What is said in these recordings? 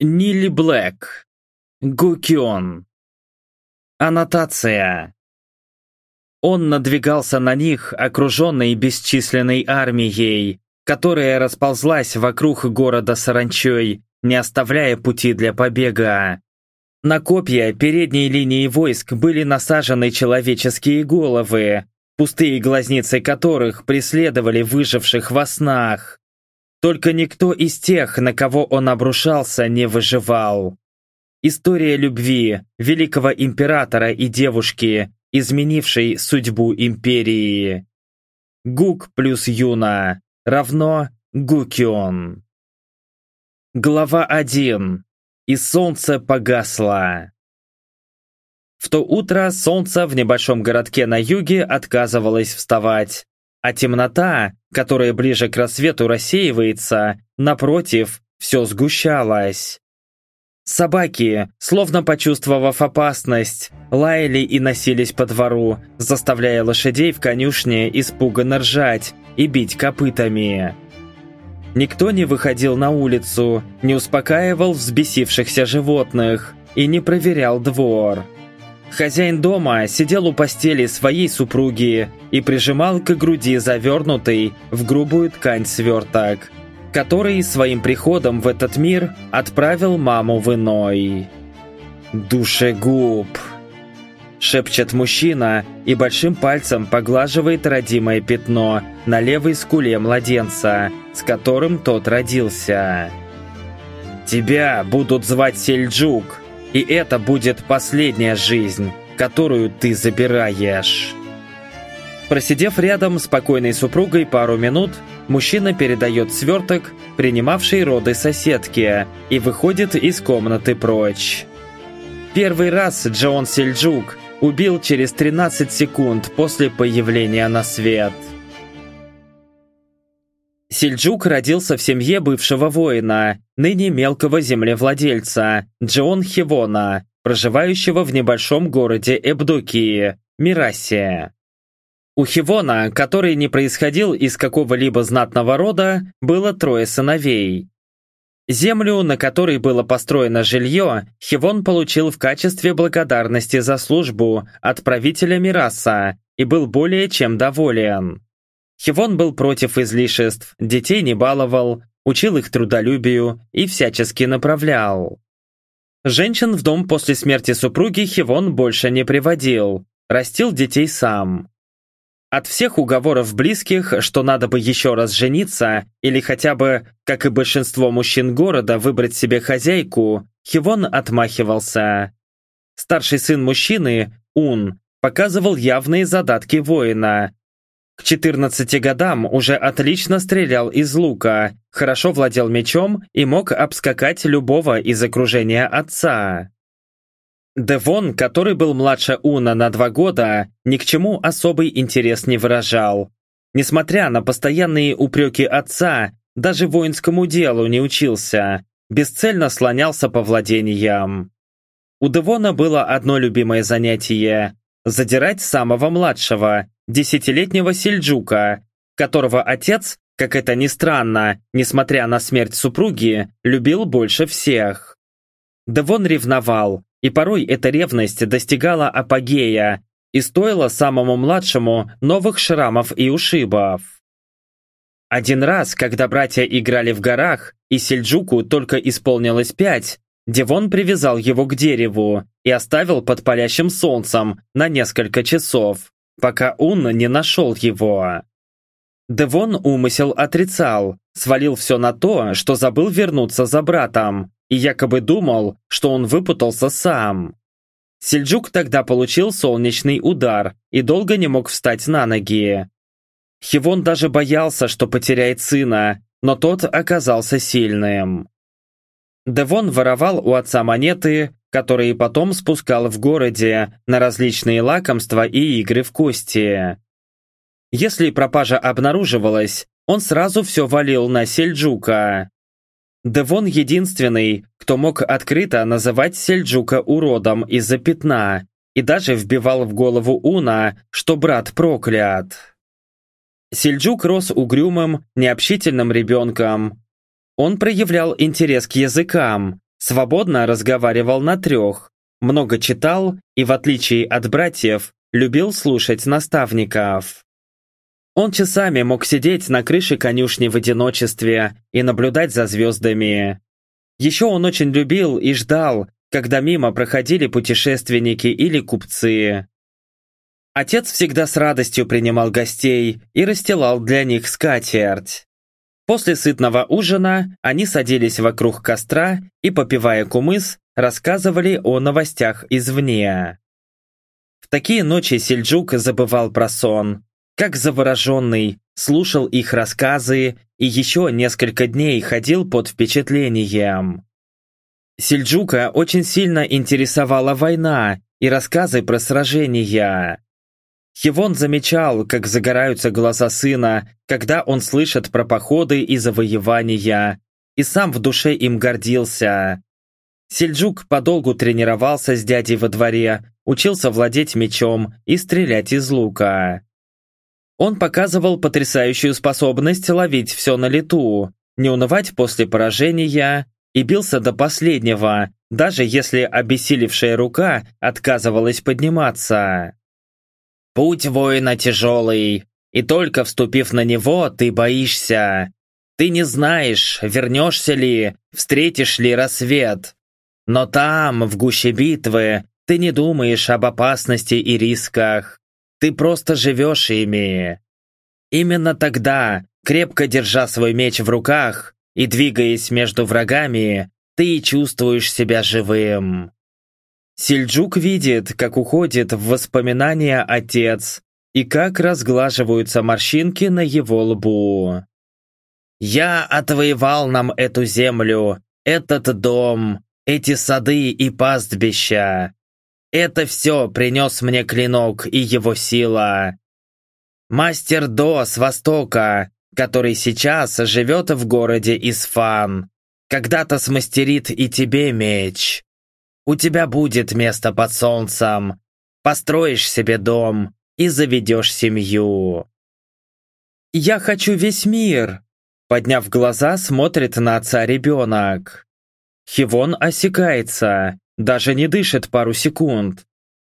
Нили Блэк. Гукион. Аннотация. Он надвигался на них, окруженный бесчисленной армией, которая расползлась вокруг города саранчой, не оставляя пути для побега. На копья передней линии войск были насажены человеческие головы, пустые глазницы которых преследовали выживших во снах. Только никто из тех, на кого он обрушался, не выживал. История любви великого императора и девушки, изменившей судьбу империи. Гук плюс Юна равно Гукион. Глава 1. И солнце погасло. В то утро солнце в небольшом городке на юге отказывалось вставать, а темнота, которая ближе к рассвету рассеивается, напротив, все сгущалась. Собаки, словно почувствовав опасность, лаяли и носились по двору, заставляя лошадей в конюшне испуганно ржать и бить копытами. Никто не выходил на улицу, не успокаивал взбесившихся животных и не проверял двор. Хозяин дома сидел у постели своей супруги и прижимал к груди завернутый в грубую ткань сверток, который своим приходом в этот мир отправил маму в иной. «Душегуб!» Шепчет мужчина и большим пальцем поглаживает родимое пятно на левой скуле младенца, с которым тот родился. «Тебя будут звать Сельджук, и это будет последняя жизнь, которую ты забираешь». Просидев рядом с покойной супругой пару минут, мужчина передает сверток, принимавший роды соседке, и выходит из комнаты прочь. Первый раз Джон Сельджук убил через 13 секунд после появления на свет. Сельджук родился в семье бывшего воина, ныне мелкого землевладельца, Джон Хивона, проживающего в небольшом городе Эбдокии, Мирасия. У Хивона, который не происходил из какого-либо знатного рода, было трое сыновей. Землю, на которой было построено жилье, Хивон получил в качестве благодарности за службу от правителя Мираса и был более чем доволен. Хивон был против излишеств, детей не баловал, учил их трудолюбию и всячески направлял. Женщин в дом после смерти супруги Хивон больше не приводил, растил детей сам. От всех уговоров близких, что надо бы еще раз жениться, или хотя бы, как и большинство мужчин города, выбрать себе хозяйку, Хивон отмахивался. Старший сын мужчины, Ун, показывал явные задатки воина. К 14 годам уже отлично стрелял из лука, хорошо владел мечом и мог обскакать любого из окружения отца. Девон, который был младше Уна на два года, ни к чему особый интерес не выражал. Несмотря на постоянные упреки отца, даже воинскому делу не учился, бесцельно слонялся по владениям. У Девона было одно любимое занятие – задирать самого младшего, десятилетнего сельджука, которого отец, как это ни странно, несмотря на смерть супруги, любил больше всех. Девон ревновал, и порой эта ревность достигала апогея и стоила самому младшему новых шрамов и ушибов. Один раз, когда братья играли в горах, и Сельджуку только исполнилось пять, Девон привязал его к дереву и оставил под палящим солнцем на несколько часов, пока он не нашел его. Девон умысел отрицал, свалил все на то, что забыл вернуться за братом, и якобы думал, что он выпутался сам. Сельджук тогда получил солнечный удар и долго не мог встать на ноги. Хивон даже боялся, что потеряет сына, но тот оказался сильным. Девон воровал у отца монеты, которые потом спускал в городе на различные лакомства и игры в кости. Если пропажа обнаруживалась, он сразу все валил на Сельджука. Девон единственный, кто мог открыто называть Сельджука уродом из-за пятна и даже вбивал в голову Уна, что брат проклят. Сельджук рос угрюмым, необщительным ребенком. Он проявлял интерес к языкам, Свободно разговаривал на трех, много читал и, в отличие от братьев, любил слушать наставников. Он часами мог сидеть на крыше конюшни в одиночестве и наблюдать за звездами. Еще он очень любил и ждал, когда мимо проходили путешественники или купцы. Отец всегда с радостью принимал гостей и расстилал для них скатерть. После сытного ужина они садились вокруг костра и, попивая кумыс, рассказывали о новостях извне. В такие ночи Сельджук забывал про сон. Как завороженный, слушал их рассказы и еще несколько дней ходил под впечатлением. Сельджука очень сильно интересовала война и рассказы про сражения. Хивон замечал, как загораются глаза сына, когда он слышит про походы и завоевания, и сам в душе им гордился. Сельджук подолгу тренировался с дядей во дворе, учился владеть мечом и стрелять из лука. Он показывал потрясающую способность ловить все на лету, не унывать после поражения и бился до последнего, даже если обессилевшая рука отказывалась подниматься. Путь воина тяжелый, и только вступив на него, ты боишься. Ты не знаешь, вернешься ли, встретишь ли рассвет. Но там, в гуще битвы, ты не думаешь об опасности и рисках. Ты просто живешь ими. Именно тогда, крепко держа свой меч в руках и двигаясь между врагами, ты чувствуешь себя живым. Сельджук видит, как уходит в воспоминания отец и как разглаживаются морщинки на его лбу. «Я отвоевал нам эту землю, этот дом, эти сады и пастбища. Это все принес мне клинок и его сила. Мастер До с Востока, который сейчас живет в городе Исфан, когда-то смастерит и тебе меч. У тебя будет место под солнцем. Построишь себе дом и заведешь семью. «Я хочу весь мир!» Подняв глаза, смотрит на отца ребенок. Хивон осекается, даже не дышит пару секунд.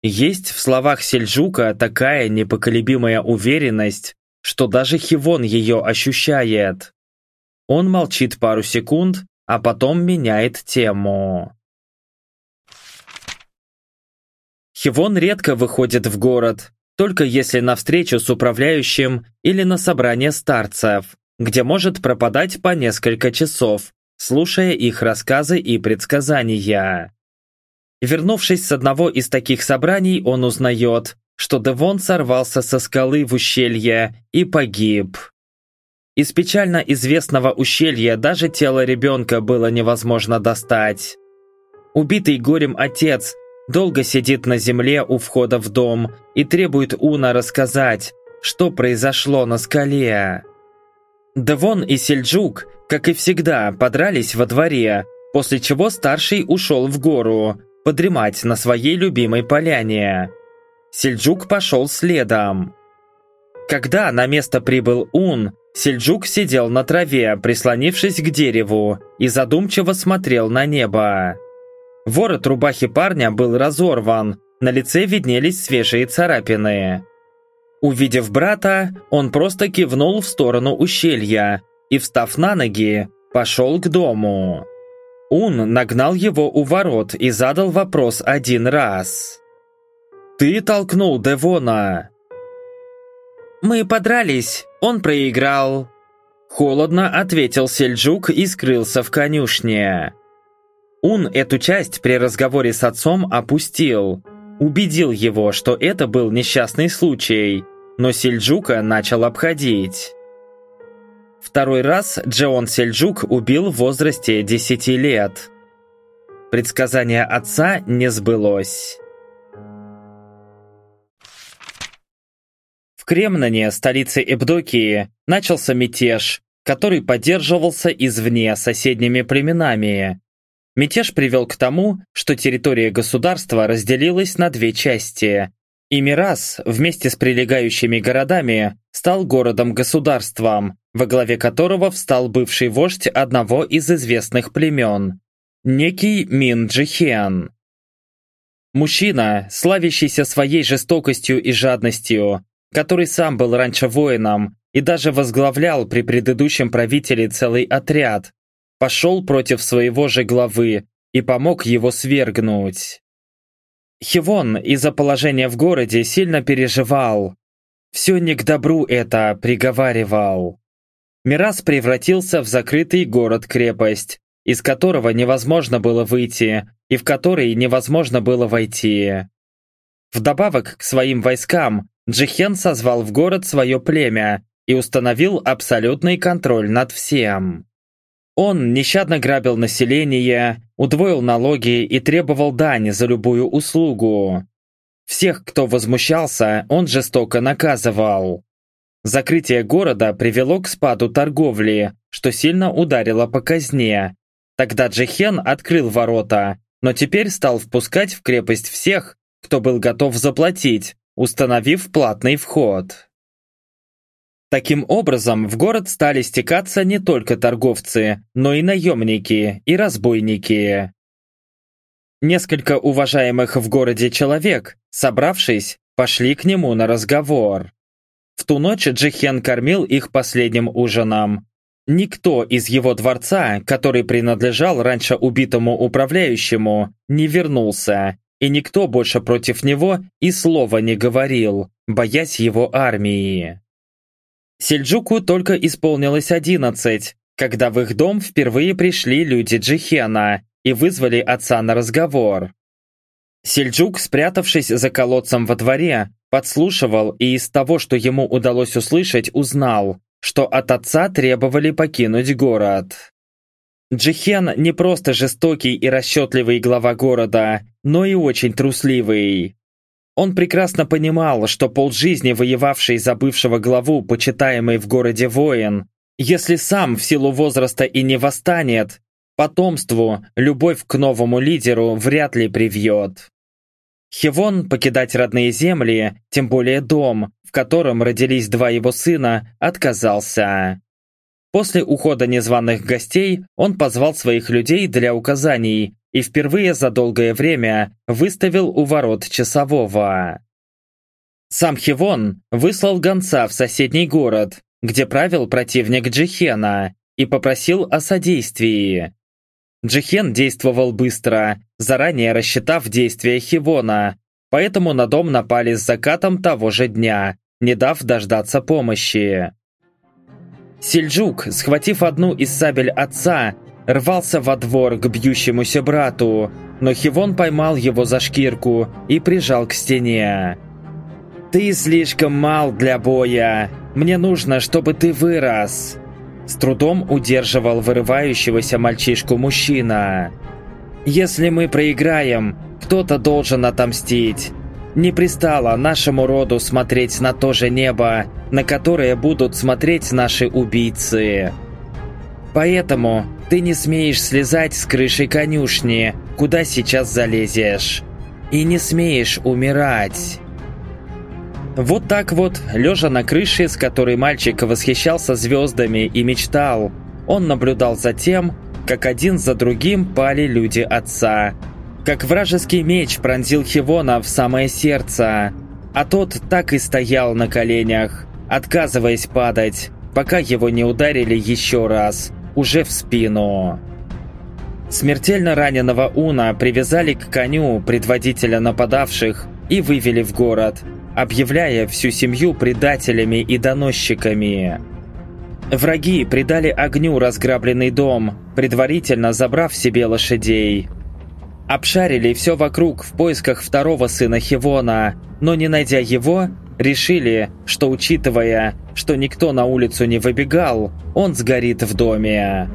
Есть в словах Сельджука такая непоколебимая уверенность, что даже Хивон ее ощущает. Он молчит пару секунд, а потом меняет тему. Хивон редко выходит в город, только если на встречу с управляющим или на собрание старцев, где может пропадать по несколько часов, слушая их рассказы и предсказания. Вернувшись с одного из таких собраний, он узнает, что Девон сорвался со скалы в ущелье и погиб. Из печально известного ущелья даже тело ребенка было невозможно достать. Убитый горем отец долго сидит на земле у входа в дом и требует Уна рассказать, что произошло на скале. Девон и Сельджук, как и всегда, подрались во дворе, после чего старший ушел в гору, подремать на своей любимой поляне. Сельджук пошел следом. Когда на место прибыл Ун, Сельджук сидел на траве, прислонившись к дереву, и задумчиво смотрел на небо. Ворот рубахи парня был разорван, на лице виднелись свежие царапины. Увидев брата, он просто кивнул в сторону ущелья и, встав на ноги, пошел к дому. Ун нагнал его у ворот и задал вопрос один раз. «Ты толкнул Девона!» «Мы подрались, он проиграл!» Холодно ответил Сельджук и скрылся в конюшне. Ун эту часть при разговоре с отцом опустил. Убедил его, что это был несчастный случай, но Сельджука начал обходить. Второй раз Джеон Сельджук убил в возрасте 10 лет. Предсказание отца не сбылось. В Кремнане, столице Эбдокии, начался мятеж, который поддерживался извне соседними племенами, Мятеж привел к тому, что территория государства разделилась на две части. И Мирас вместе с прилегающими городами стал городом-государством, во главе которого встал бывший вождь одного из известных племен. некий Мин Джихен. Мужчина, славящийся своей жестокостью и жадностью, который сам был раньше воином и даже возглавлял при предыдущем правителе целый отряд, пошел против своего же главы и помог его свергнуть. Хивон из-за положения в городе сильно переживал. «Все не к добру это», — приговаривал. Мирас превратился в закрытый город-крепость, из которого невозможно было выйти и в который невозможно было войти. Вдобавок к своим войскам, Джихен созвал в город свое племя и установил абсолютный контроль над всем. Он нещадно грабил население, удвоил налоги и требовал дань за любую услугу. Всех, кто возмущался, он жестоко наказывал. Закрытие города привело к спаду торговли, что сильно ударило по казне. Тогда Джихен открыл ворота, но теперь стал впускать в крепость всех, кто был готов заплатить, установив платный вход. Таким образом, в город стали стекаться не только торговцы, но и наемники и разбойники. Несколько уважаемых в городе человек, собравшись, пошли к нему на разговор. В ту ночь Джихен кормил их последним ужином. Никто из его дворца, который принадлежал раньше убитому управляющему, не вернулся, и никто больше против него и слова не говорил, боясь его армии. Сельджуку только исполнилось одиннадцать, когда в их дом впервые пришли люди Джихена и вызвали отца на разговор. Сельджук, спрятавшись за колодцем во дворе, подслушивал и из того, что ему удалось услышать, узнал, что от отца требовали покинуть город. Джихен не просто жестокий и расчетливый глава города, но и очень трусливый. Он прекрасно понимал, что полжизни воевавший за бывшего главу, почитаемый в городе воин, если сам в силу возраста и не восстанет, потомству любовь к новому лидеру вряд ли привьет. Хевон покидать родные земли, тем более дом, в котором родились два его сына, отказался. После ухода незваных гостей он позвал своих людей для указаний и впервые за долгое время выставил у ворот часового. Сам Хивон выслал гонца в соседний город, где правил противник Джихена, и попросил о содействии. Джихен действовал быстро, заранее рассчитав действия Хивона, поэтому на дом напали с закатом того же дня, не дав дождаться помощи. Сельджук, схватив одну из сабель отца, рвался во двор к бьющемуся брату, но Хивон поймал его за шкирку и прижал к стене. «Ты слишком мал для боя. Мне нужно, чтобы ты вырос!» С трудом удерживал вырывающегося мальчишку мужчина. «Если мы проиграем, кто-то должен отомстить. Не пристало нашему роду смотреть на то же небо, на которое будут смотреть наши убийцы. Поэтому ты не смеешь слезать с крыши конюшни, куда сейчас залезешь. И не смеешь умирать. Вот так вот, лежа на крыше, с которой мальчик восхищался звездами и мечтал, он наблюдал за тем, как один за другим пали люди отца. Как вражеский меч пронзил Хивона в самое сердце, а тот так и стоял на коленях, отказываясь падать, пока его не ударили еще раз – уже в спину. Смертельно раненого Уна привязали к коню предводителя нападавших и вывели в город, объявляя всю семью предателями и доносчиками. Враги придали огню разграбленный дом, предварительно забрав себе лошадей. Обшарили все вокруг в поисках второго сына Хивона, но не найдя его, решили, что учитывая, что никто на улицу не выбегал, он сгорит в доме.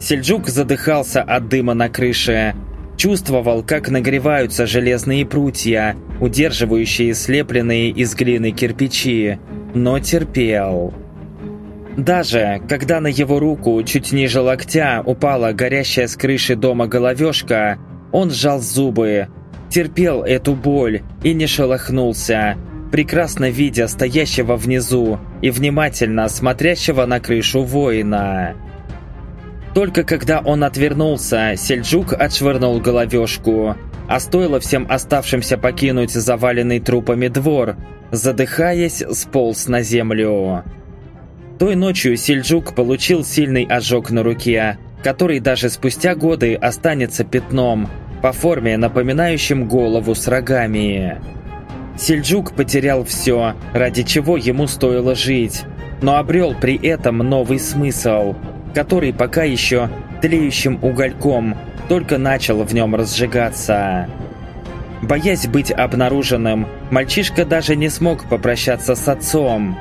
Сельджук задыхался от дыма на крыше, чувствовал, как нагреваются железные прутья, удерживающие слепленные из глины кирпичи, но терпел. Даже когда на его руку чуть ниже локтя упала горящая с крыши дома головешка, он сжал зубы, терпел эту боль и не шелохнулся, прекрасно видя стоящего внизу и внимательно смотрящего на крышу воина. Только когда он отвернулся, Сельджук отшвырнул головешку, а стоило всем оставшимся покинуть заваленный трупами двор, задыхаясь, сполз на землю. Той ночью Сельджук получил сильный ожог на руке, который даже спустя годы останется пятном, по форме напоминающим голову с рогами. Сельджук потерял все, ради чего ему стоило жить, но обрел при этом новый смысл – который пока еще тлеющим угольком только начал в нем разжигаться. Боясь быть обнаруженным, мальчишка даже не смог попрощаться с отцом.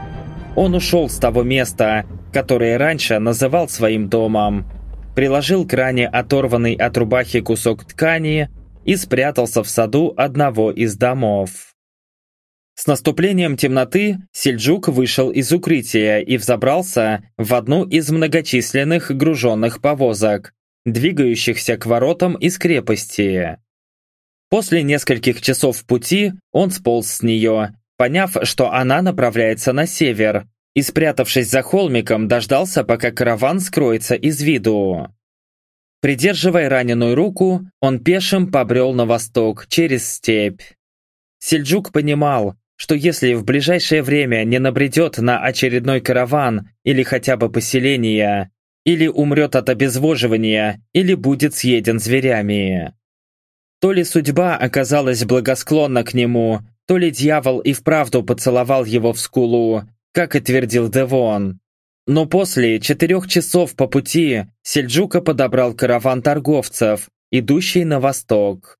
Он ушел с того места, которое раньше называл своим домом, приложил к ране оторванный от рубахи кусок ткани и спрятался в саду одного из домов. С наступлением темноты Сельджук вышел из укрытия и взобрался в одну из многочисленных груженных повозок, двигающихся к воротам из крепости. После нескольких часов пути он сполз с нее, поняв, что она направляется на север, и, спрятавшись за холмиком, дождался, пока караван скроется из виду. Придерживая раненую руку, он пешим побрел на восток через степь. Сельджук понимал, что если в ближайшее время не набредет на очередной караван или хотя бы поселение, или умрет от обезвоживания, или будет съеден зверями. То ли судьба оказалась благосклонна к нему, то ли дьявол и вправду поцеловал его в скулу, как и твердил Девон. Но после четырех часов по пути Сельджука подобрал караван торговцев, идущий на восток.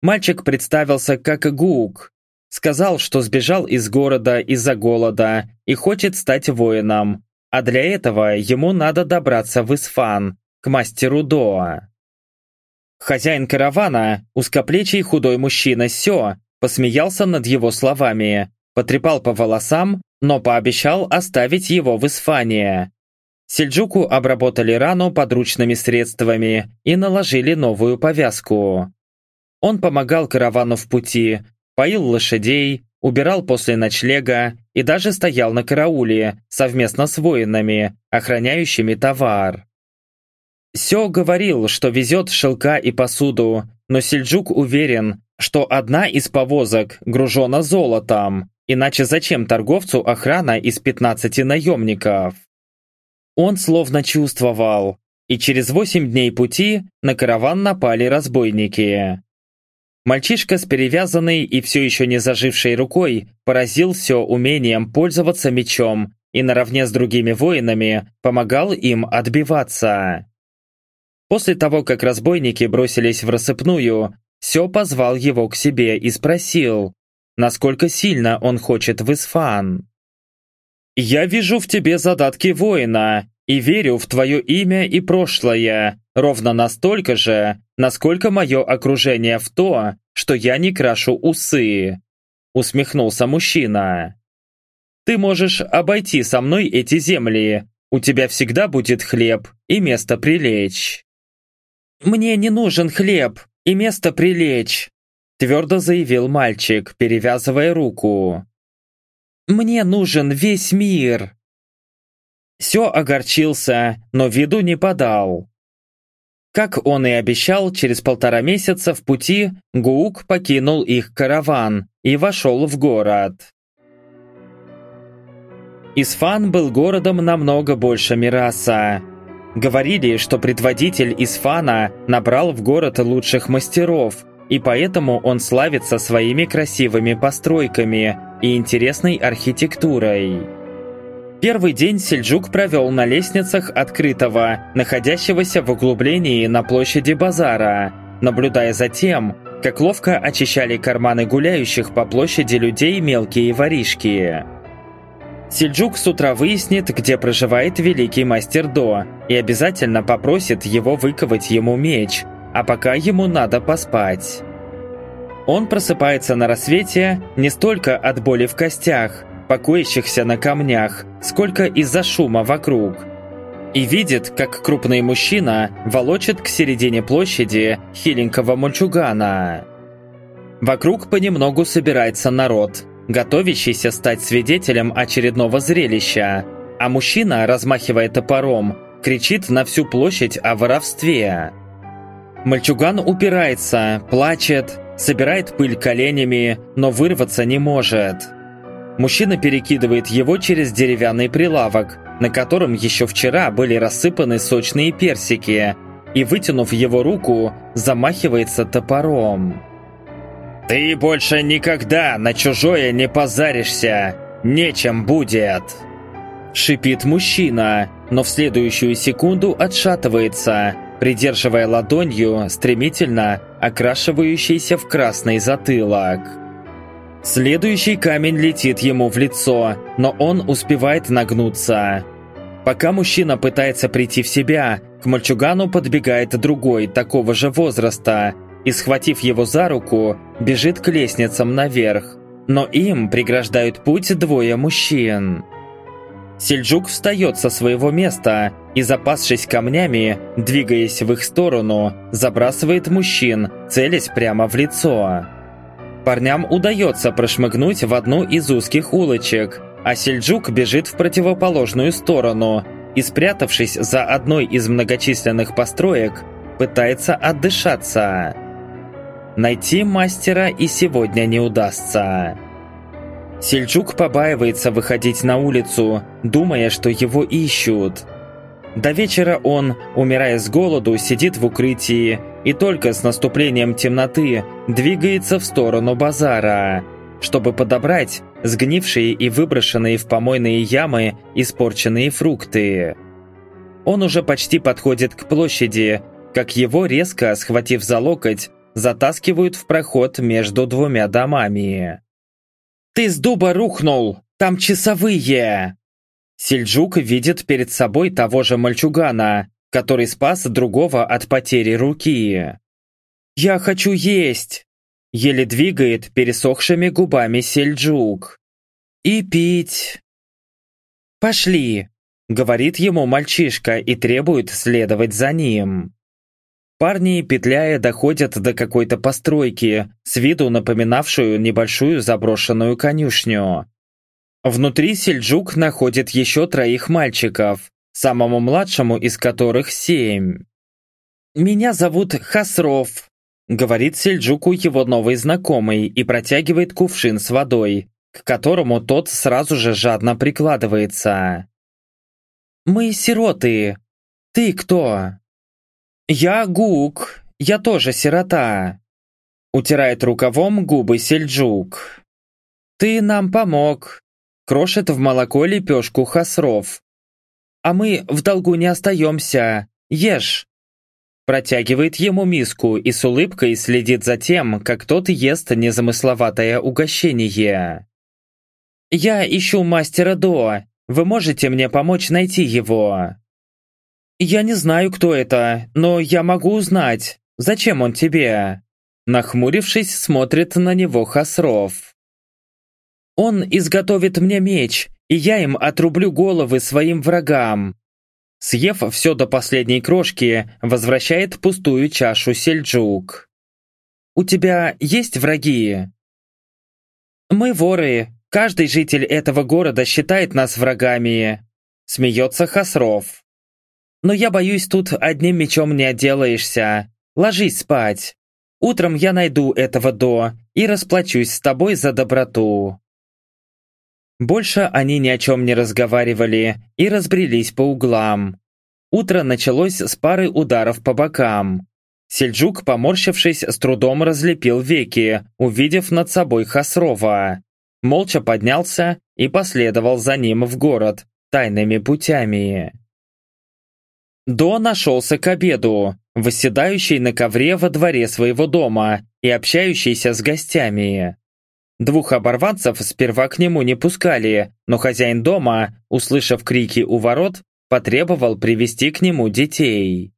Мальчик представился как Гук, Сказал, что сбежал из города из-за голода и хочет стать воином, а для этого ему надо добраться в Исфан, к мастеру Доа. Хозяин каравана, узкоплечий худой мужчина Сё, посмеялся над его словами, потрепал по волосам, но пообещал оставить его в Исфане. Сельджуку обработали рану подручными средствами и наложили новую повязку. Он помогал каравану в пути, поил лошадей, убирал после ночлега и даже стоял на карауле совместно с воинами, охраняющими товар. Сё говорил, что везет шелка и посуду, но Сельджук уверен, что одна из повозок гружена золотом, иначе зачем торговцу охрана из 15 наемников? Он словно чувствовал, и через 8 дней пути на караван напали разбойники. Мальчишка с перевязанной и все еще не зажившей рукой поразил все умением пользоваться мечом и наравне с другими воинами помогал им отбиваться. После того, как разбойники бросились в рассыпную, Сё позвал его к себе и спросил, насколько сильно он хочет в Исфан. «Я вижу в тебе задатки воина и верю в твое имя и прошлое, ровно настолько же, насколько мое окружение в то, что я не крашу усы», усмехнулся мужчина. «Ты можешь обойти со мной эти земли, у тебя всегда будет хлеб и место прилечь». «Мне не нужен хлеб и место прилечь», твердо заявил мальчик, перевязывая руку. «Мне нужен весь мир!» Все огорчился, но виду не подал. Как он и обещал, через полтора месяца в пути Гуук покинул их караван и вошел в город. Исфан был городом намного больше Мираса. Говорили, что предводитель Исфана набрал в город лучших мастеров, и поэтому он славится своими красивыми постройками и интересной архитектурой. Первый день Сельджук провел на лестницах открытого, находящегося в углублении на площади базара, наблюдая за тем, как ловко очищали карманы гуляющих по площади людей мелкие воришки. Сельджук с утра выяснит, где проживает великий мастер До, и обязательно попросит его выковать ему меч, а пока ему надо поспать. Он просыпается на рассвете не столько от боли в костях, покоящихся на камнях, сколько из-за шума вокруг. И видит, как крупный мужчина волочит к середине площади хиленького мальчугана. Вокруг понемногу собирается народ, готовящийся стать свидетелем очередного зрелища, а мужчина, размахивая топором, кричит на всю площадь о воровстве. Мальчуган упирается, плачет, собирает пыль коленями, но вырваться не может. Мужчина перекидывает его через деревянный прилавок, на котором еще вчера были рассыпаны сочные персики, и, вытянув его руку, замахивается топором. «Ты больше никогда на чужое не позаришься! Нечем будет!» Шипит мужчина, но в следующую секунду отшатывается, придерживая ладонью стремительно окрашивающийся в красный затылок. Следующий камень летит ему в лицо, но он успевает нагнуться. Пока мужчина пытается прийти в себя, к мальчугану подбегает другой, такого же возраста, и, схватив его за руку, бежит к лестницам наверх. Но им преграждают путь двое мужчин. Сельджук встает со своего места и, запасшись камнями, двигаясь в их сторону, забрасывает мужчин, целясь прямо в лицо. Парням удается прошмыгнуть в одну из узких улочек, а Сельджук бежит в противоположную сторону и, спрятавшись за одной из многочисленных построек, пытается отдышаться. Найти мастера и сегодня не удастся. Сельджук побаивается выходить на улицу, думая, что его ищут. До вечера он, умирая с голоду, сидит в укрытии и только с наступлением темноты двигается в сторону базара, чтобы подобрать сгнившие и выброшенные в помойные ямы испорченные фрукты. Он уже почти подходит к площади, как его, резко схватив за локоть, затаскивают в проход между двумя домами. «Ты с дуба рухнул! Там часовые!» Сельджук видит перед собой того же мальчугана, который спас другого от потери руки. «Я хочу есть!» Еле двигает пересохшими губами Сельджук. «И пить!» «Пошли!» — говорит ему мальчишка и требует следовать за ним. Парни, петляя, доходят до какой-то постройки, с виду напоминавшую небольшую заброшенную конюшню. Внутри Сельджук находит еще троих мальчиков, самому младшему из которых семь. «Меня зовут Хасров», — говорит Сельджуку его новый знакомый и протягивает кувшин с водой, к которому тот сразу же жадно прикладывается. «Мы сироты. Ты кто?» «Я Гук, я тоже сирота», — утирает рукавом губы Сельджук. «Ты нам помог», — крошит в молоко лепешку Хасров. «А мы в долгу не остаемся, ешь». Протягивает ему миску и с улыбкой следит за тем, как тот ест незамысловатое угощение. «Я ищу мастера До. Вы можете мне помочь найти его?» «Я не знаю, кто это, но я могу узнать. Зачем он тебе?» Нахмурившись, смотрит на него Хасров. «Он изготовит мне меч, и я им отрублю головы своим врагам». Съев все до последней крошки, возвращает пустую чашу Сельджук. «У тебя есть враги?» «Мы воры. Каждый житель этого города считает нас врагами», смеется Хасров. Но я боюсь, тут одним мечом не отделаешься. Ложись спать. Утром я найду этого До и расплачусь с тобой за доброту». Больше они ни о чем не разговаривали и разбрелись по углам. Утро началось с пары ударов по бокам. Сельджук, поморщившись, с трудом разлепил веки, увидев над собой Хасрова. Молча поднялся и последовал за ним в город тайными путями. До нашелся к обеду, восседающий на ковре во дворе своего дома и общающийся с гостями. Двух оборванцев сперва к нему не пускали, но хозяин дома, услышав крики у ворот, потребовал привести к нему детей.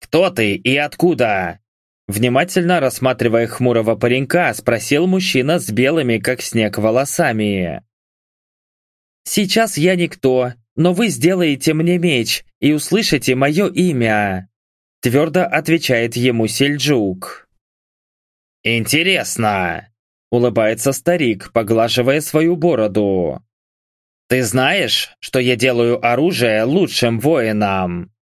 «Кто ты и откуда?» Внимательно рассматривая хмурого паренька, спросил мужчина с белыми, как снег, волосами. «Сейчас я никто, но вы сделаете мне меч и услышите мое имя», твердо отвечает ему Сельджук. «Интересно», улыбается старик, поглаживая свою бороду. Ты знаешь, что я делаю оружие лучшим воином?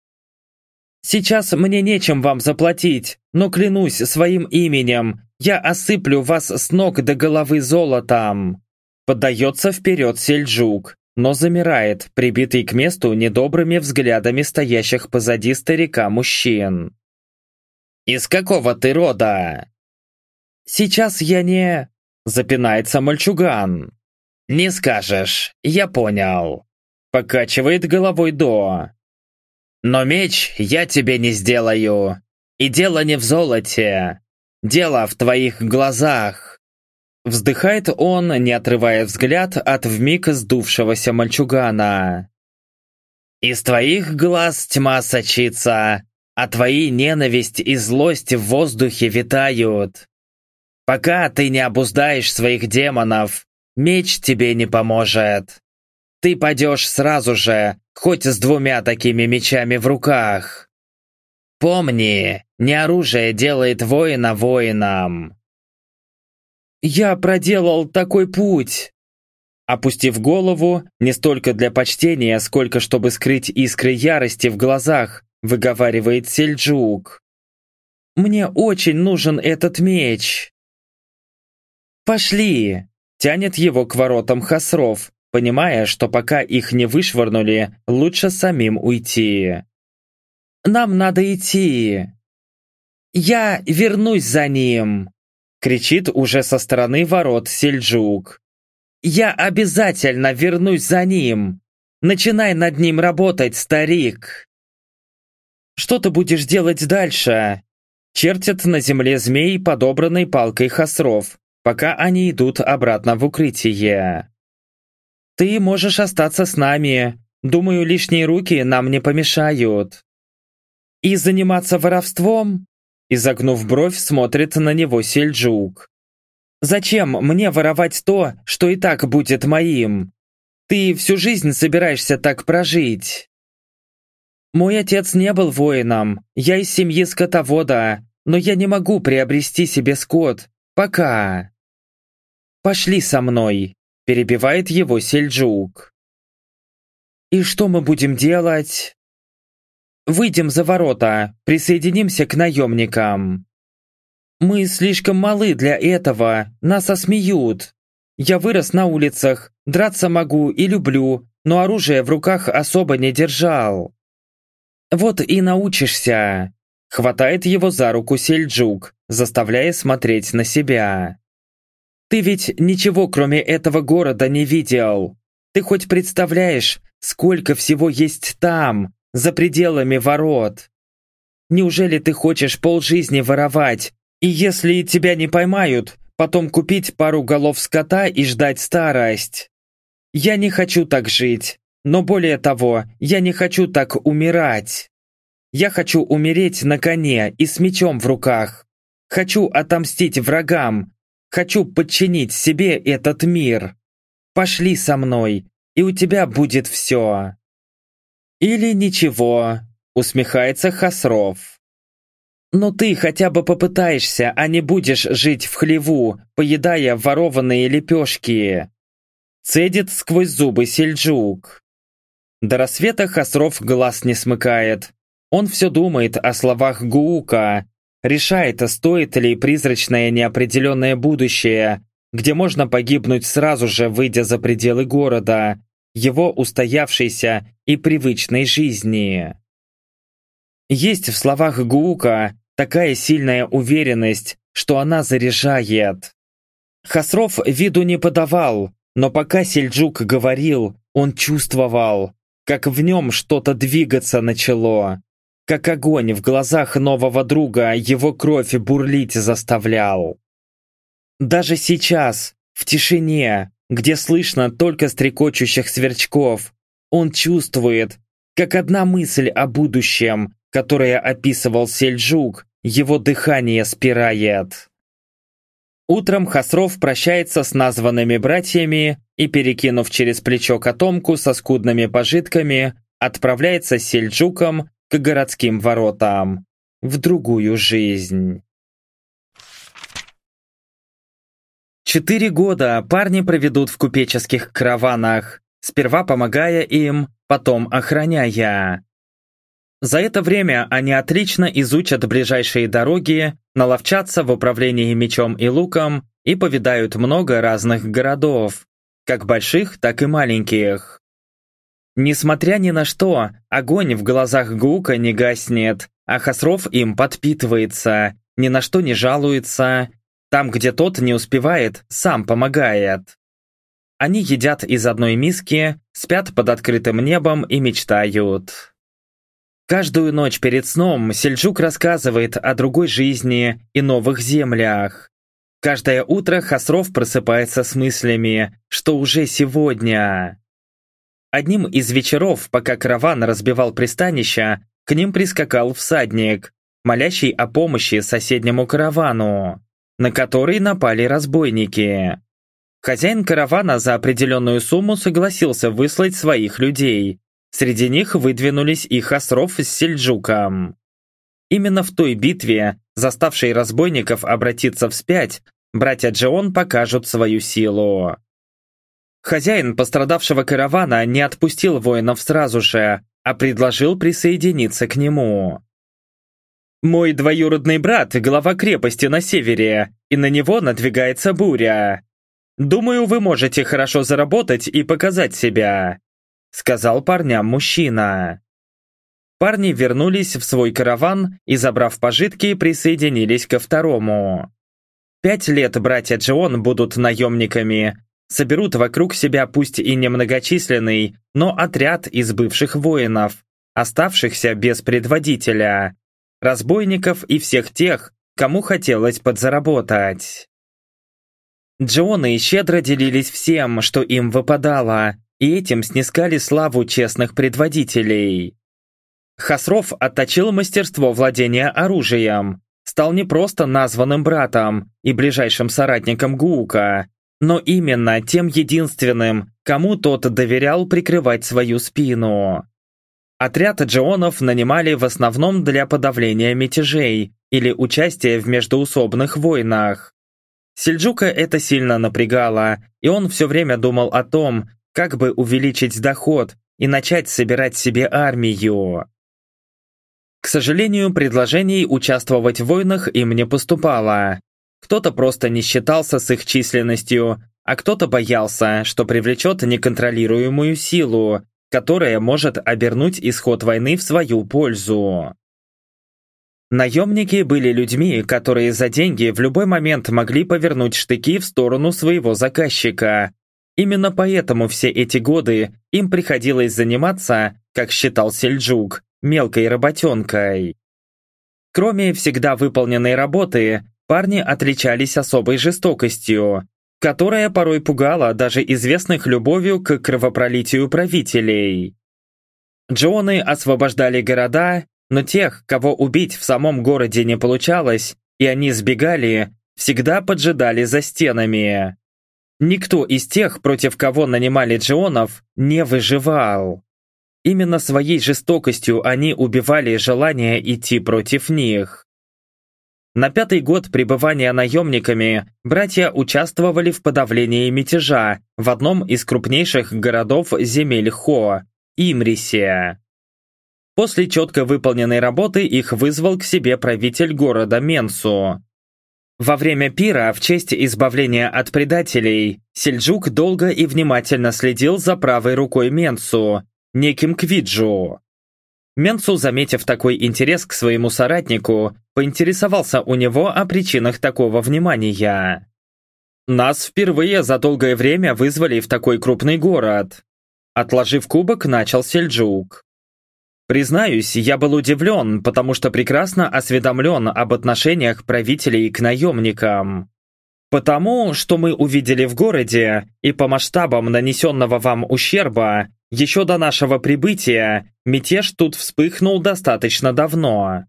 Сейчас мне нечем вам заплатить, но клянусь своим именем, я осыплю вас с ног до головы золотом. Поддается вперед Сельджук, но замирает, прибитый к месту недобрыми взглядами стоящих позади старика мужчин. «Из какого ты рода?» «Сейчас я не...» — запинается мальчуган. «Не скажешь, я понял», — покачивает головой До. «Но меч я тебе не сделаю. И дело не в золоте. Дело в твоих глазах». Вздыхает он, не отрывая взгляд от вмиг сдувшегося мальчугана. «Из твоих глаз тьма сочится, а твои ненависть и злость в воздухе витают. Пока ты не обуздаешь своих демонов, Меч тебе не поможет. Ты падешь сразу же, хоть с двумя такими мечами в руках. Помни, не оружие делает воина воином. Я проделал такой путь. Опустив голову, не столько для почтения, сколько чтобы скрыть искры ярости в глазах, выговаривает Сельджук. Мне очень нужен этот меч. Пошли, Тянет его к воротам Хасров, понимая, что пока их не вышвырнули, лучше самим уйти. «Нам надо идти!» «Я вернусь за ним!» кричит уже со стороны ворот Сельджук. «Я обязательно вернусь за ним! Начинай над ним работать, старик!» «Что ты будешь делать дальше?» Чертят на земле змей, подобранной палкой Хасров, пока они идут обратно в укрытие. «Ты можешь остаться с нами. Думаю, лишние руки нам не помешают». «И заниматься воровством?» Изогнув бровь, смотрит на него Сельджук. «Зачем мне воровать то, что и так будет моим? Ты всю жизнь собираешься так прожить?» «Мой отец не был воином, я из семьи скотовода, но я не могу приобрести себе скот. Пока!» «Пошли со мной!» – перебивает его Сельджук. «И что мы будем делать?» «Выйдем за ворота, присоединимся к наемникам». «Мы слишком малы для этого, нас осмеют. Я вырос на улицах, драться могу и люблю, но оружие в руках особо не держал». «Вот и научишься!» Хватает его за руку Сельджук, заставляя смотреть на себя. Ты ведь ничего, кроме этого города, не видел. Ты хоть представляешь, сколько всего есть там, за пределами ворот? Неужели ты хочешь полжизни воровать, и если тебя не поймают, потом купить пару голов скота и ждать старость? Я не хочу так жить, но более того, я не хочу так умирать. Я хочу умереть на коне и с мечом в руках. Хочу отомстить врагам, Хочу подчинить себе этот мир. Пошли со мной, и у тебя будет все. Или ничего, усмехается Хасров. Но ты хотя бы попытаешься, а не будешь жить в хлеву, поедая ворованные лепешки. Цедит сквозь зубы Сельджук. До рассвета Хасров глаз не смыкает. Он все думает о словах Гуука, решает, стоит ли призрачное неопределенное будущее, где можно погибнуть сразу же, выйдя за пределы города, его устоявшейся и привычной жизни. Есть в словах Гуука такая сильная уверенность, что она заряжает. Хасров виду не подавал, но пока Сельджук говорил, он чувствовал, как в нем что-то двигаться начало, как огонь в глазах нового друга его кровь бурлить заставлял. Даже сейчас, в тишине, где слышно только стрекочущих сверчков, он чувствует, как одна мысль о будущем, которое описывал Сельджук, его дыхание спирает. Утром Хасров прощается с названными братьями и, перекинув через плечо котомку со скудными пожитками, отправляется с Сельджуком к городским воротам, в другую жизнь. Четыре года парни проведут в купеческих караванах, сперва помогая им, потом охраняя. За это время они отлично изучат ближайшие дороги, наловчатся в управлении мечом и луком и повидают много разных городов, как больших, так и маленьких. Несмотря ни на что, огонь в глазах Гука не гаснет, а Хасров им подпитывается, ни на что не жалуется, там, где тот не успевает, сам помогает. Они едят из одной миски, спят под открытым небом и мечтают. Каждую ночь перед сном Сельджук рассказывает о другой жизни и новых землях. Каждое утро Хасров просыпается с мыслями, что уже сегодня. Одним из вечеров, пока караван разбивал пристанище, к ним прискакал всадник, молящий о помощи соседнему каравану, на который напали разбойники. Хозяин каравана за определенную сумму согласился выслать своих людей. Среди них выдвинулись и Хасров с Сельджуком. Именно в той битве, заставшей разбойников обратиться вспять, братья Джеон покажут свою силу. Хозяин пострадавшего каравана не отпустил воинов сразу же, а предложил присоединиться к нему. «Мой двоюродный брат – глава крепости на севере, и на него надвигается буря. Думаю, вы можете хорошо заработать и показать себя», – сказал парням мужчина. Парни вернулись в свой караван и, забрав пожитки, присоединились ко второму. Пять лет братья Джон будут наемниками, соберут вокруг себя пусть и немногочисленный, но отряд из бывших воинов, оставшихся без предводителя, разбойников и всех тех, кому хотелось подзаработать. Джоны щедро делились всем, что им выпадало, и этим снискали славу честных предводителей. Хасров отточил мастерство владения оружием, стал не просто названным братом и ближайшим соратником Гуука, но именно тем единственным, кому тот доверял прикрывать свою спину. Отряд джионов нанимали в основном для подавления мятежей или участия в междоусобных войнах. Сельджука это сильно напрягало, и он все время думал о том, как бы увеличить доход и начать собирать себе армию. К сожалению, предложений участвовать в войнах им не поступало. Кто-то просто не считался с их численностью, а кто-то боялся, что привлечет неконтролируемую силу, которая может обернуть исход войны в свою пользу. Наемники были людьми, которые за деньги в любой момент могли повернуть штыки в сторону своего заказчика. Именно поэтому все эти годы им приходилось заниматься, как считал Сельджук, мелкой работенкой. Кроме всегда выполненной работы, парни отличались особой жестокостью, которая порой пугала даже известных любовью к кровопролитию правителей. Джоны освобождали города, но тех, кого убить в самом городе не получалось, и они сбегали, всегда поджидали за стенами. Никто из тех, против кого нанимали джионов, не выживал. Именно своей жестокостью они убивали желание идти против них. На пятый год пребывания наемниками братья участвовали в подавлении мятежа в одном из крупнейших городов земель Хо – Имрисе. После четко выполненной работы их вызвал к себе правитель города Менсу. Во время пира в честь избавления от предателей Сельджук долго и внимательно следил за правой рукой Менсу, неким Квиджу. Менсу, заметив такой интерес к своему соратнику, поинтересовался у него о причинах такого внимания. «Нас впервые за долгое время вызвали в такой крупный город», отложив кубок, начал Сельджук. Признаюсь, я был удивлен, потому что прекрасно осведомлен об отношениях правителей к наемникам. Потому, что мы увидели в городе, и по масштабам нанесенного вам ущерба, еще до нашего прибытия, мятеж тут вспыхнул достаточно давно.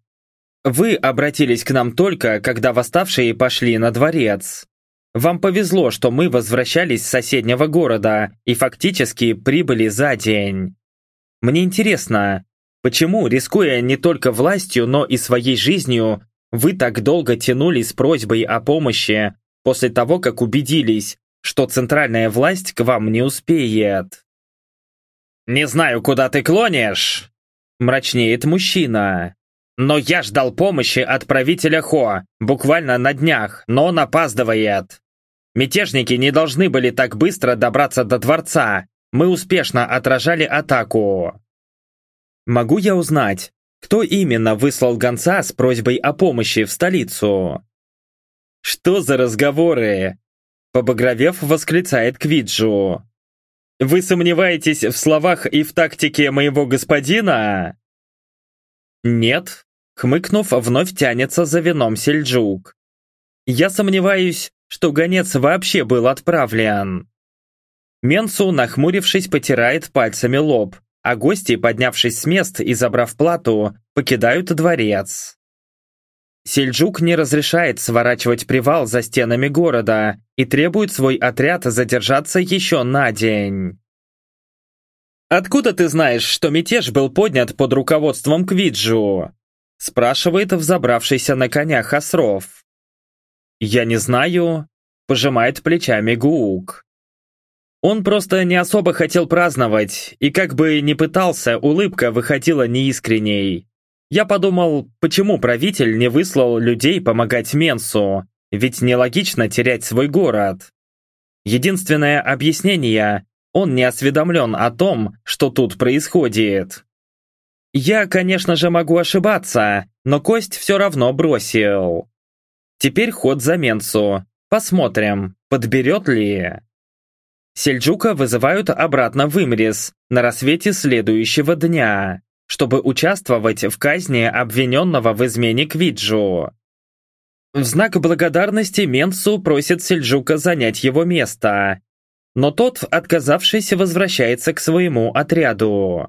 Вы обратились к нам только, когда восставшие пошли на дворец. Вам повезло, что мы возвращались с соседнего города и фактически прибыли за день. Мне интересно, почему, рискуя не только властью, но и своей жизнью, вы так долго тянули с просьбой о помощи после того, как убедились, что центральная власть к вам не успеет? «Не знаю, куда ты клонишь!» Мрачнеет мужчина. «Но я ждал помощи от правителя Хо, буквально на днях, но он опаздывает. Мятежники не должны были так быстро добраться до дворца. Мы успешно отражали атаку». «Могу я узнать, кто именно выслал гонца с просьбой о помощи в столицу?» «Что за разговоры?» Побагровев, восклицает Квиджу. «Вы сомневаетесь в словах и в тактике моего господина?» «Нет», — хмыкнув, вновь тянется за вином Сельджук. «Я сомневаюсь, что гонец вообще был отправлен». Менсу, нахмурившись, потирает пальцами лоб, а гости, поднявшись с мест и забрав плату, покидают дворец. Сельджук не разрешает сворачивать привал за стенами города и требует свой отряд задержаться еще на день. «Откуда ты знаешь, что мятеж был поднят под руководством Квиджу?» спрашивает взобравшийся на коня Хасров. «Я не знаю», пожимает плечами Гуук. Он просто не особо хотел праздновать, и как бы ни пытался, улыбка выходила неискренней. Я подумал, почему правитель не выслал людей помогать Менсу, ведь нелогично терять свой город. Единственное объяснение – он не осведомлен о том, что тут происходит. Я, конечно же, могу ошибаться, но кость все равно бросил. Теперь ход за Менсу. Посмотрим, подберет ли. Сельджука вызывают обратно в Имрис на рассвете следующего дня чтобы участвовать в казни обвиненного в измене Квиджу. В знак благодарности Менсу просит Сельджука занять его место, но тот, отказавшись, возвращается к своему отряду.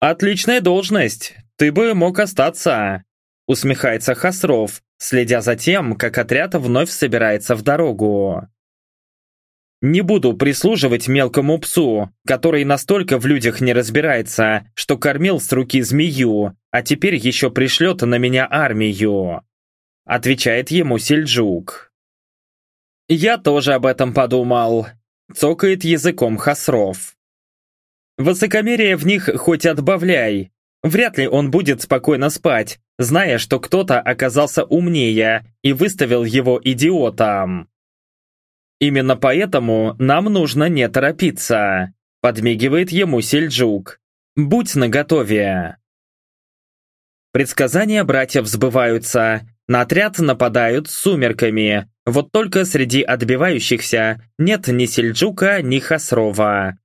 «Отличная должность, ты бы мог остаться», усмехается Хасров, следя за тем, как отряд вновь собирается в дорогу. Не буду прислуживать мелкому псу, который настолько в людях не разбирается, что кормил с руки змею, а теперь еще пришлет на меня армию. Отвечает ему Сельджук. Я тоже об этом подумал. Цокает языком Хасров. Высокомерие в них хоть отбавляй. Вряд ли он будет спокойно спать, зная, что кто-то оказался умнее и выставил его идиотом. Именно поэтому нам нужно не торопиться, подмигивает ему Сельджук. Будь наготове. Предсказания братьев сбываются. На отряд нападают с сумерками. Вот только среди отбивающихся нет ни Сельджука, ни Хасрова.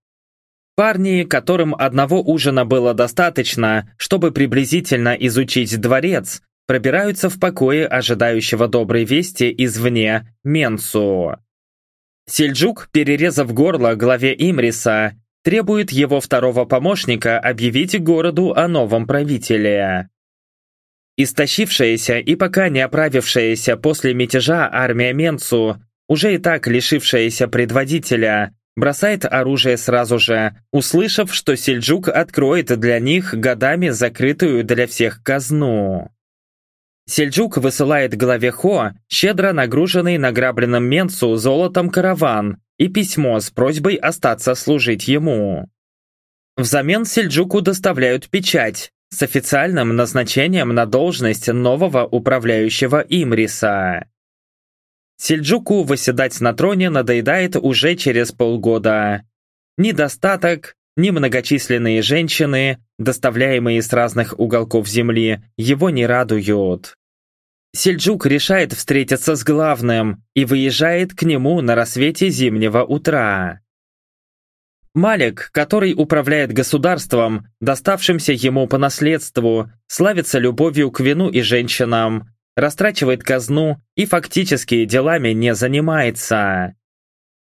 Парни, которым одного ужина было достаточно, чтобы приблизительно изучить дворец, пробираются в покое ожидающего доброй вести извне Менсу. Сельджук, перерезав горло главе Имриса, требует его второго помощника объявить городу о новом правителе. Истощившаяся и пока не оправившаяся после мятежа армия Менцу, уже и так лишившаяся предводителя, бросает оружие сразу же, услышав, что Сельджук откроет для них годами закрытую для всех казну. Сельджук высылает главе Хо щедро нагруженный награбленным Менцу золотом караван и письмо с просьбой остаться служить ему. Взамен Сельджуку доставляют печать с официальным назначением на должность нового управляющего Имриса. Сельджуку восседать на троне надоедает уже через полгода. Недостаток, ни многочисленные женщины, доставляемые с разных уголков земли, его не радуют. Сельджук решает встретиться с главным и выезжает к нему на рассвете зимнего утра. Малик, который управляет государством, доставшимся ему по наследству, славится любовью к вину и женщинам, растрачивает казну и фактически делами не занимается.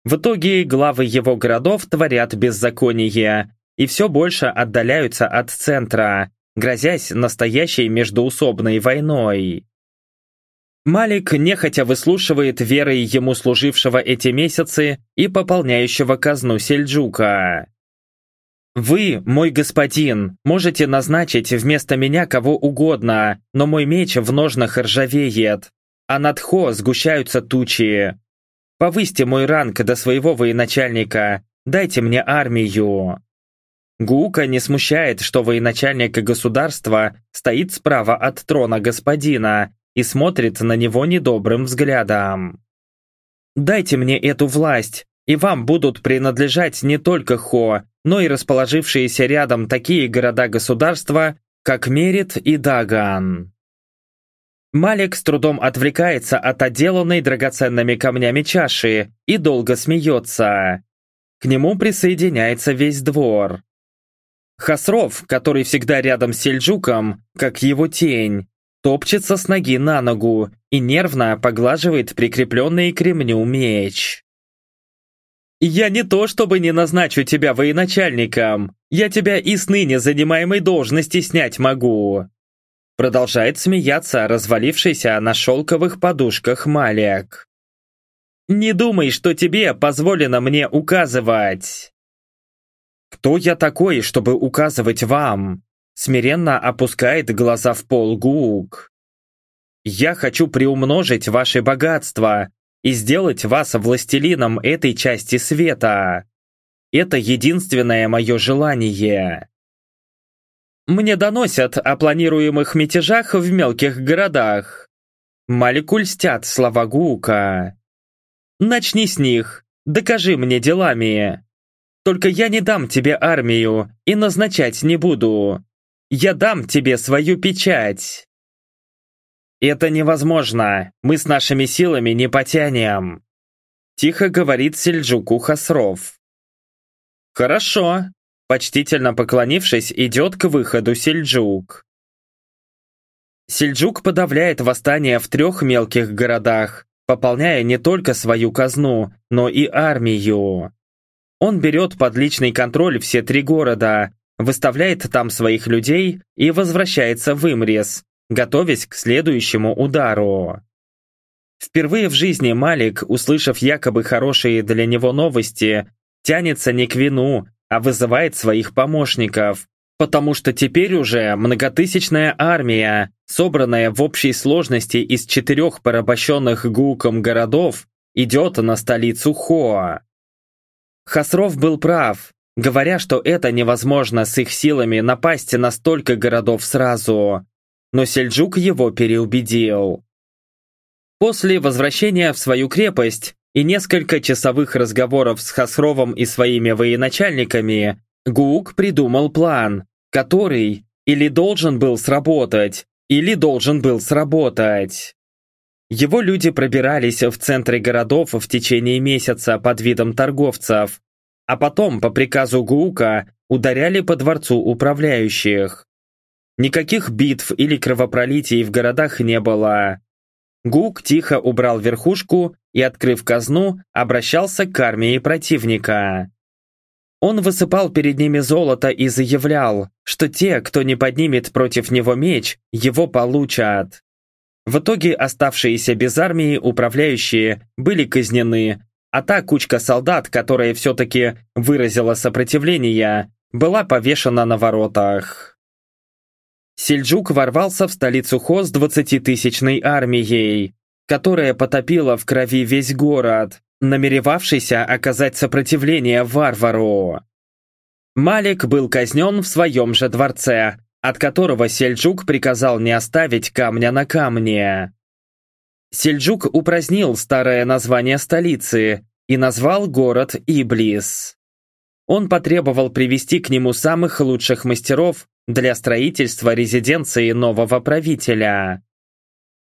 В итоге главы его городов творят беззаконие и все больше отдаляются от центра, грозясь настоящей междуусобной войной. Малик нехотя выслушивает верой ему служившего эти месяцы и пополняющего казну Сельджука. «Вы, мой господин, можете назначить вместо меня кого угодно, но мой меч в ножнах ржавеет, а над Хо сгущаются тучи. Повысьте мой ранг до своего военачальника, дайте мне армию». Гука не смущает, что военачальник государства стоит справа от трона господина и смотрит на него недобрым взглядом. «Дайте мне эту власть, и вам будут принадлежать не только Хо, но и расположившиеся рядом такие города-государства, как Мерит и Даган». Малик с трудом отвлекается от отделанной драгоценными камнями чаши и долго смеется. К нему присоединяется весь двор. Хасров, который всегда рядом с Сельджуком, как его тень, топчется с ноги на ногу и нервно поглаживает прикрепленный к ремню меч. «Я не то чтобы не назначу тебя военачальником, я тебя и с ныне занимаемой должности снять могу!» Продолжает смеяться развалившийся на шелковых подушках Малек. «Не думай, что тебе позволено мне указывать!» «Кто я такой, чтобы указывать вам?» Смиренно опускает глаза в пол Гук. «Я хочу приумножить ваши богатства и сделать вас властелином этой части света. Это единственное мое желание». Мне доносят о планируемых мятежах в мелких городах. Малику льстят слова Гука. Начни с них, докажи мне делами. Только я не дам тебе армию и назначать не буду. Я дам тебе свою печать. Это невозможно, мы с нашими силами не потянем. Тихо говорит Сельджуку Хасров. Хорошо, почтительно поклонившись, идет к выходу Сельджук. Сельджук подавляет восстание в трех мелких городах, пополняя не только свою казну, но и армию. Он берет под личный контроль все три города, выставляет там своих людей и возвращается в Имрес, готовясь к следующему удару. Впервые в жизни Малик, услышав якобы хорошие для него новости, тянется не к вину, а вызывает своих помощников, потому что теперь уже многотысячная армия, собранная в общей сложности из четырех порабощенных Гуком городов, идет на столицу Хоа. Хасров был прав, говоря, что это невозможно с их силами напасть на столько городов сразу. Но Сельджук его переубедил. После возвращения в свою крепость и несколько часовых разговоров с Хасровом и своими военачальниками, Гук придумал план, который или должен был сработать, или должен был сработать. Его люди пробирались в центры городов в течение месяца под видом торговцев, а потом, по приказу Гуука, ударяли по дворцу управляющих. Никаких битв или кровопролитий в городах не было. Гук тихо убрал верхушку и, открыв казну, обращался к армии противника. Он высыпал перед ними золото и заявлял, что те, кто не поднимет против него меч, его получат. В итоге оставшиеся без армии управляющие были казнены, а та кучка солдат, которая все-таки выразила сопротивление, была повешена на воротах. Сельджук ворвался в столицу Хо с 20-тысячной армией, которая потопила в крови весь город, намеревавшийся оказать сопротивление варвару. Малик был казнен в своем же дворце, от которого Сельджук приказал не оставить камня на камне. Сельджук упразднил старое название столицы и назвал город Иблис. Он потребовал привести к нему самых лучших мастеров для строительства резиденции нового правителя.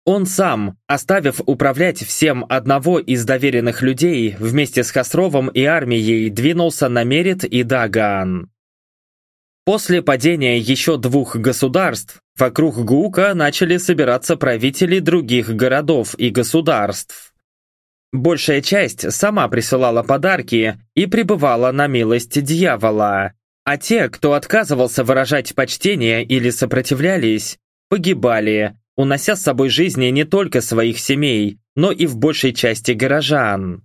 Он сам, оставив управлять всем одного из доверенных людей, вместе с Хасровом и армией двинулся на Мерит и Даган. После падения еще двух государств вокруг Гука начали собираться правители других городов и государств. Большая часть сама присылала подарки и пребывала на милость дьявола, а те, кто отказывался выражать почтение или сопротивлялись, погибали, унося с собой жизни не только своих семей, но и в большей части горожан.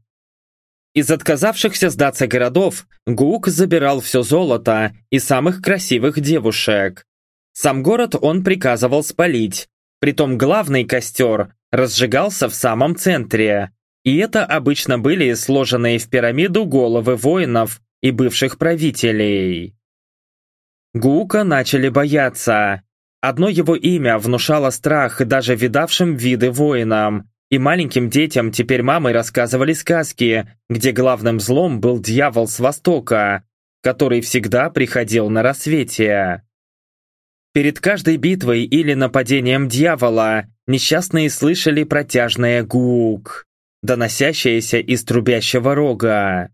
Из отказавшихся сдаться городов Гук забирал все золото и самых красивых девушек. Сам город он приказывал спалить, притом главный костер разжигался в самом центре, и это обычно были сложенные в пирамиду головы воинов и бывших правителей. Гуука начали бояться. Одно его имя внушало страх даже видавшим виды воинам, и маленьким детям теперь мамы рассказывали сказки, где главным злом был дьявол с востока, который всегда приходил на рассвете. Перед каждой битвой или нападением дьявола несчастные слышали протяжное гук, доносящееся из трубящего рога.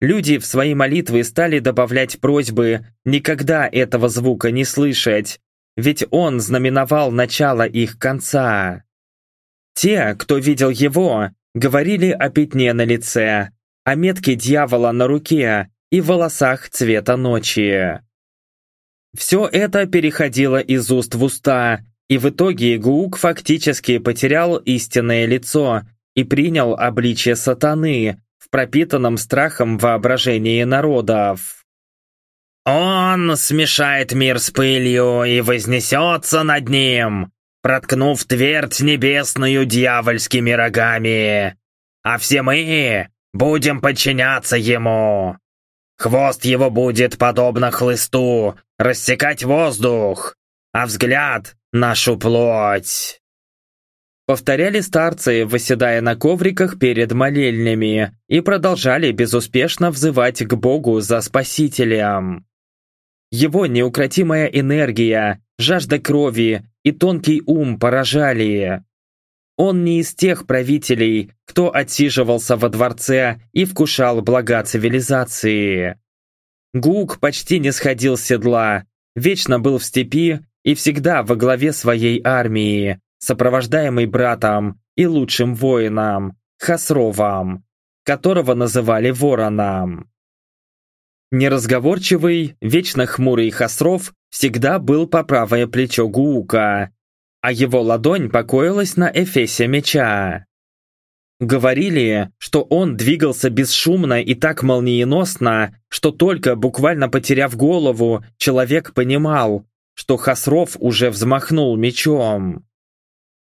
Люди в свои молитвы стали добавлять просьбы никогда этого звука не слышать, ведь он знаменовал начало их конца. Те, кто видел его, говорили о пятне на лице, о метке дьявола на руке и волосах цвета ночи. Все это переходило из уст в уста, и в итоге Гуук фактически потерял истинное лицо и принял обличие сатаны пропитанном страхом воображении народов. «Он смешает мир с пылью и вознесется над ним, проткнув твердь небесную дьявольскими рогами, а все мы будем подчиняться ему. Хвост его будет, подобно хлысту, рассекать воздух, а взгляд — нашу плоть. Повторяли старцы, выседая на ковриках перед молельнями, и продолжали безуспешно взывать к Богу за Спасителем. Его неукротимая энергия, жажда крови и тонкий ум поражали. Он не из тех правителей, кто отсиживался во дворце и вкушал блага цивилизации. Гук почти не сходил с седла, вечно был в степи и всегда во главе своей армии, сопровождаемый братом и лучшим воином, Хасровом, которого называли Вороном. Неразговорчивый, вечно хмурый Хасров всегда был по правое плечо Гуука, а его ладонь покоилась на эфесе меча. Говорили, что он двигался бесшумно и так молниеносно, что только буквально потеряв голову, человек понимал, что Хасров уже взмахнул мечом.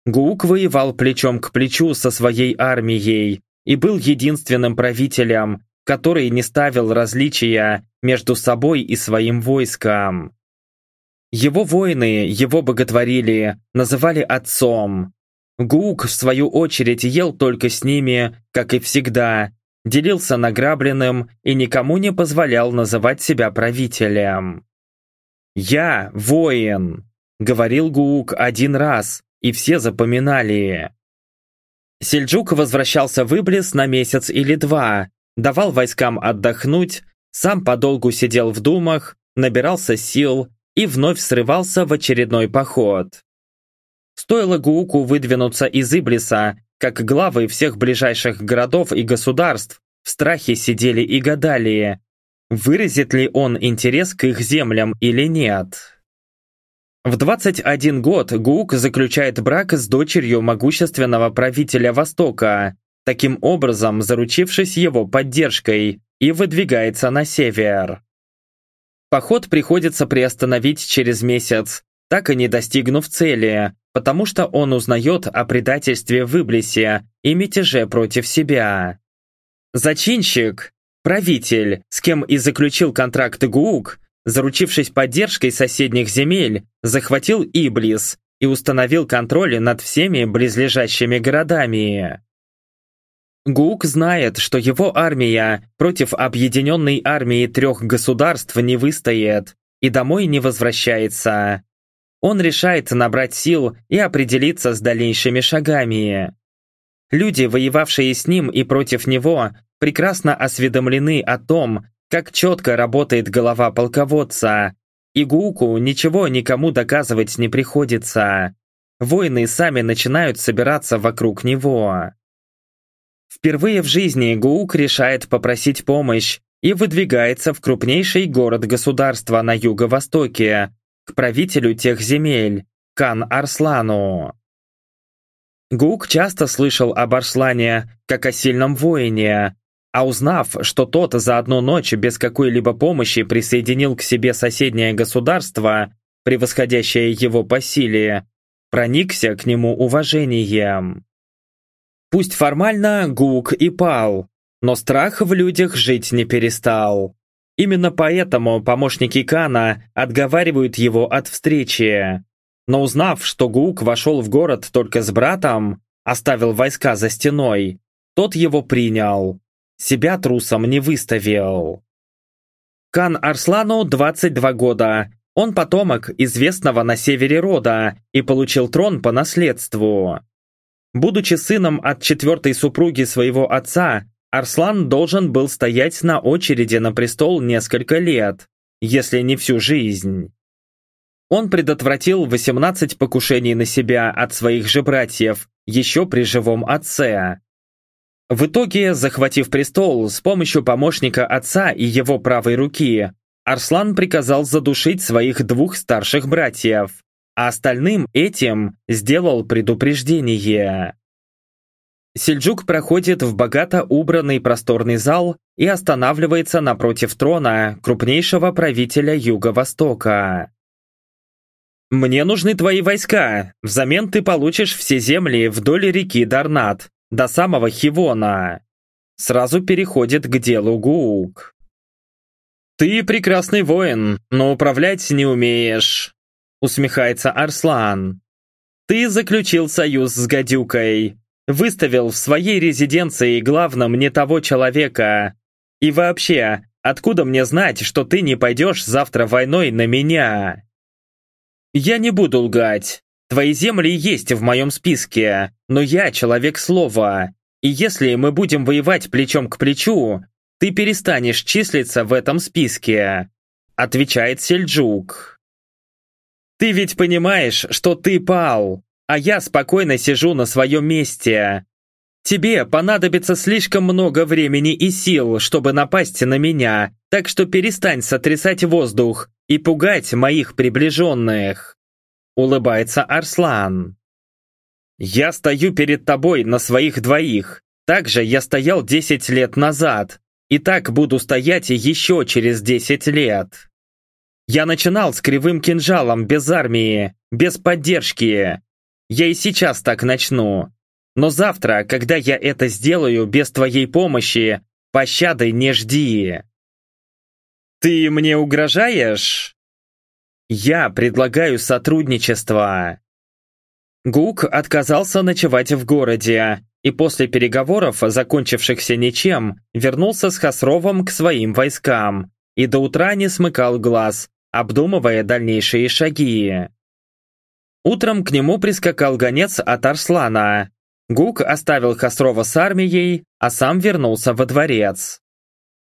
Гук воевал плечом к плечу со своей армией и был единственным правителем, который не ставил различия между собой и своим войском. Его воины его боготворили, называли отцом. Гук, в свою очередь, ел только с ними, как и всегда, делился награбленным и никому не позволял называть себя правителем. «Я воин», — говорил Гук один раз, и все запоминали. Сельджук возвращался в Иблис на месяц или два, давал войскам отдохнуть, сам подолгу сидел в думах, набирался сил и вновь срывался в очередной поход. Стоило Гууку выдвинуться из Иблиса, как главы всех ближайших городов и государств в страхе сидели и гадали, выразит ли он интерес к их землям или нет. В 21 год Гук заключает брак с дочерью могущественного правителя Востока, таким образом заручившись его поддержкой, и выдвигается на север. Поход приходится приостановить через месяц, так и не достигнув цели, потому что он узнает о предательстве в Иблисе и мятеже против себя. Зачинщик, правитель, с кем и заключил контракт Гуук, заручившись поддержкой соседних земель, захватил Иблис и установил контроль над всеми близлежащими городами. Гук знает, что его армия против объединенной армии трех государств не выстоит и домой не возвращается. Он решает набрать сил и определиться с дальнейшими шагами. Люди, воевавшие с ним и против него, прекрасно осведомлены о том, как четко работает голова полководца, и Гуку ничего никому доказывать не приходится. Воины сами начинают собираться вокруг него. Впервые в жизни Гуук решает попросить помощь и выдвигается в крупнейший город государства на юго-востоке, к правителю тех земель, Кан Арслану. Гук часто слышал об Арслане как о сильном воине, а узнав, что тот за одну ночь без какой-либо помощи присоединил к себе соседнее государство, превосходящее его по силе, проникся к нему уважением. Пусть формально Гук и пал, но страх в людях жить не перестал. Именно поэтому помощники Кана отговаривают его от встречи. Но узнав, что Гук вошел в город только с братом, оставил войска за стеной, тот его принял. Себя трусом не выставил. Кан Арслану 22 года. Он потомок известного на севере рода и получил трон по наследству. Будучи сыном от четвертой супруги своего отца, Арслан должен был стоять на очереди на престол несколько лет, если не всю жизнь. Он предотвратил 18 покушений на себя от своих же братьев, еще при живом отце. В итоге, захватив престол с помощью помощника отца и его правой руки, Арслан приказал задушить своих двух старших братьев, а остальным этим сделал предупреждение. Сельджук проходит в богато убранный просторный зал и останавливается напротив трона крупнейшего правителя Юго-Востока. «Мне нужны твои войска. Взамен ты получишь все земли вдоль реки Дарнат, до самого Хивона». Сразу переходит к делу Гуук. «Ты прекрасный воин, но управлять не умеешь», усмехается Арслан. «Ты заключил союз с гадюкой, Выставил в своей резиденции главным не того человека. И вообще, откуда мне знать, что ты не пойдешь завтра войной на меня? Я не буду лгать. Твои земли есть в моем списке, но я человек слова. И если мы будем воевать плечом к плечу, ты перестанешь числиться в этом списке», отвечает Сельджук. «Ты ведь понимаешь, что ты пал, а я спокойно сижу на своем месте. Тебе понадобится слишком много времени и сил, чтобы напасть на меня, так что перестань сотрясать воздух и пугать моих приближенных. Улыбается Арслан. Я стою перед тобой на своих двоих. Так же я стоял 10 лет назад. И так буду стоять еще через 10 лет. Я начинал с кривым кинжалом, без армии, без поддержки. Я и сейчас так начну. Но завтра, когда я это сделаю без твоей помощи, пощады не жди. Ты мне угрожаешь? Я предлагаю сотрудничество. Гук отказался ночевать в городе и после переговоров, закончившихся ничем, вернулся с Хасровом к своим войскам и до утра не смыкал глаз, обдумывая дальнейшие шаги. Утром к нему прискакал гонец от Арслана. Гук оставил Хосрова с армией, а сам вернулся во дворец.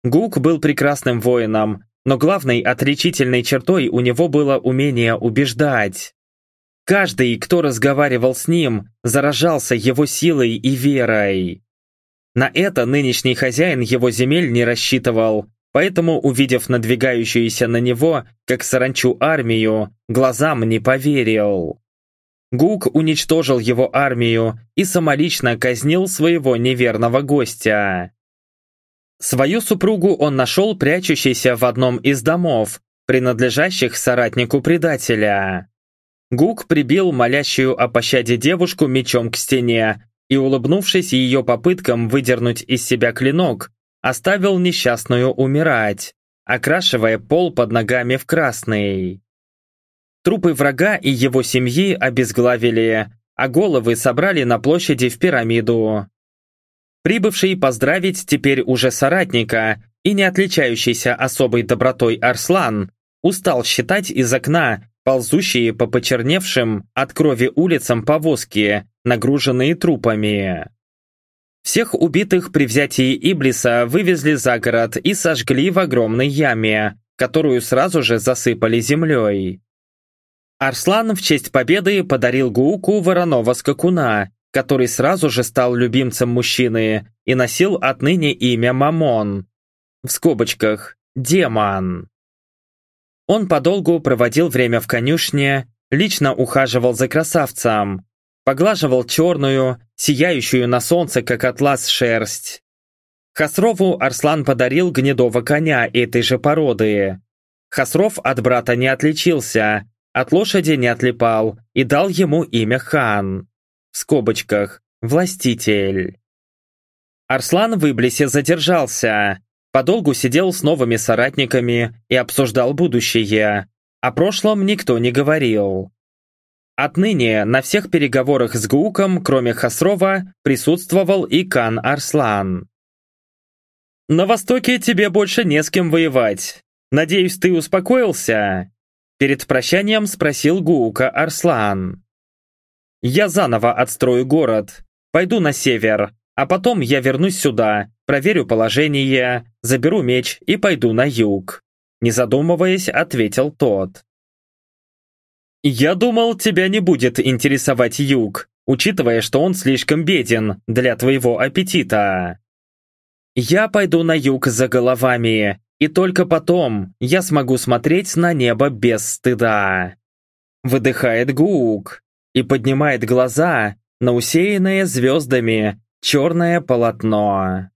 Гук был прекрасным воином, но главной отличительной чертой у него было умение убеждать. Каждый, кто разговаривал с ним, заражался его силой и верой. На это нынешний хозяин его земель не рассчитывал, поэтому, увидев надвигающуюся на него, как саранчу армию, глазам не поверил. Гук уничтожил его армию и самолично казнил своего неверного гостя. Свою супругу он нашел прячущейся в одном из домов, принадлежащих соратнику предателя. Гук прибил молящую о пощаде девушку мечом к стене и, улыбнувшись ее попыткам выдернуть из себя клинок, оставил несчастную умирать, окрашивая пол под ногами в красный. Трупы врага и его семьи обезглавили, а головы собрали на площади в пирамиду. Прибывший поздравить теперь уже соратника и не отличающийся особой добротой Арслан устал считать из окна ползущие по почерневшим от крови улицам повозки, нагруженные трупами. Всех убитых при взятии Иблиса вывезли за город и сожгли в огромной яме, которую сразу же засыпали землей. Арслан в честь победы подарил Гууку вороного скакуна, который сразу же стал любимцем мужчины и носил отныне имя Мамон. В скобочках «Демон». Он подолгу проводил время в конюшне, лично ухаживал за красавцем, поглаживал черную, сияющую на солнце, как атлас, шерсть. Хасрову Арслан подарил гнедого коня этой же породы. Хасров от брата не отличился, от лошади не отлипал и дал ему имя хан. В скобочках «властитель». Арслан в Иблисе задержался. Подолгу сидел с новыми соратниками и обсуждал будущее. О прошлом никто не говорил. Отныне на всех переговорах с Гуком, кроме Хасрова, присутствовал и Кан Арслан. «На Востоке тебе больше не с кем воевать. Надеюсь, ты успокоился?» Перед прощанием спросил Гуука Арслан. «Я заново отстрою город, пойду на север, а потом я вернусь сюда, проверю положение, заберу меч и пойду на юг», не задумываясь, ответил тот. «Я думал, тебя не будет интересовать юг, учитывая, что он слишком беден для твоего аппетита. Я пойду на юг за головами, и только потом я смогу смотреть на небо без стыда». Выдыхает Гук и поднимает глаза на усеянное звездами черное полотно.